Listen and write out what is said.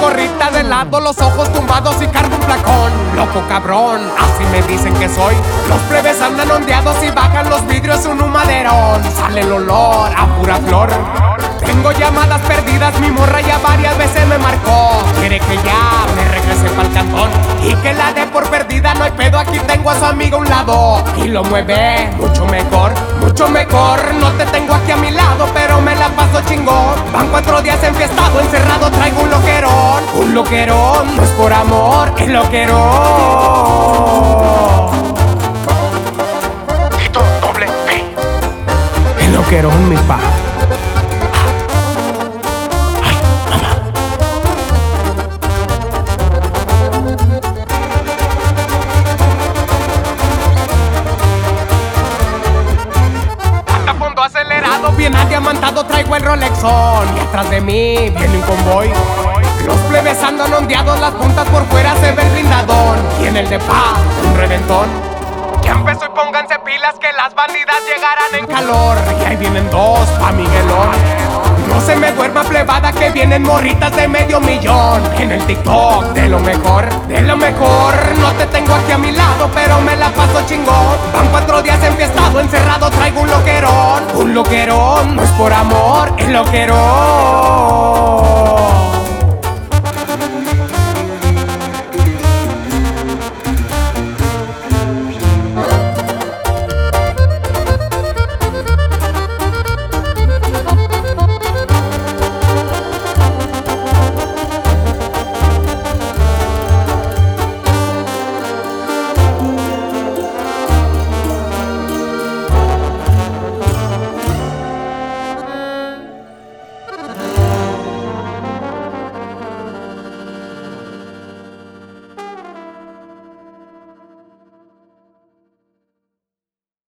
gorrita de lado, los ojos tumbados y cargo un flacón. Loco cabrón, así me dicen que soy. Los plebes andan ondeados y bajan los vidrios un humaderón. Sale el olor a pura flor. Tengo llamadas perdidas, mi morra ya varias veces me marcó. Quiere que ya me regrese pa'l cantón y que la dé por perdida. No hay pedo, aquí tengo a su amigo a un lado y lo mueve mucho mejor, mucho mejor. No te tengo aquí a mi lado, pero me la paso chingón. Loquerón. No es por amor, es loquerón. Tito doble P. El loquerón, mi pa. Hasta fondo acelerado, bien adiamantado, traigo el Rolexón. Y atrás de mí viene un convoy. Las puntas por fuera se ve el blindadón. Y en el de paz, un reventón. Ya empezó y pónganse pilas que las bandidas llegarán en calor. Y ahí vienen dos pa' Miguelón. No se me duerma plebada que vienen morritas de medio millón. En el TikTok de lo mejor, de lo mejor. No te tengo aquí a mi lado, pero me la paso chingón. Van cuatro días enfiestado, encerrado, traigo un loquerón. Un loquerón, no es por amor, es loquerón.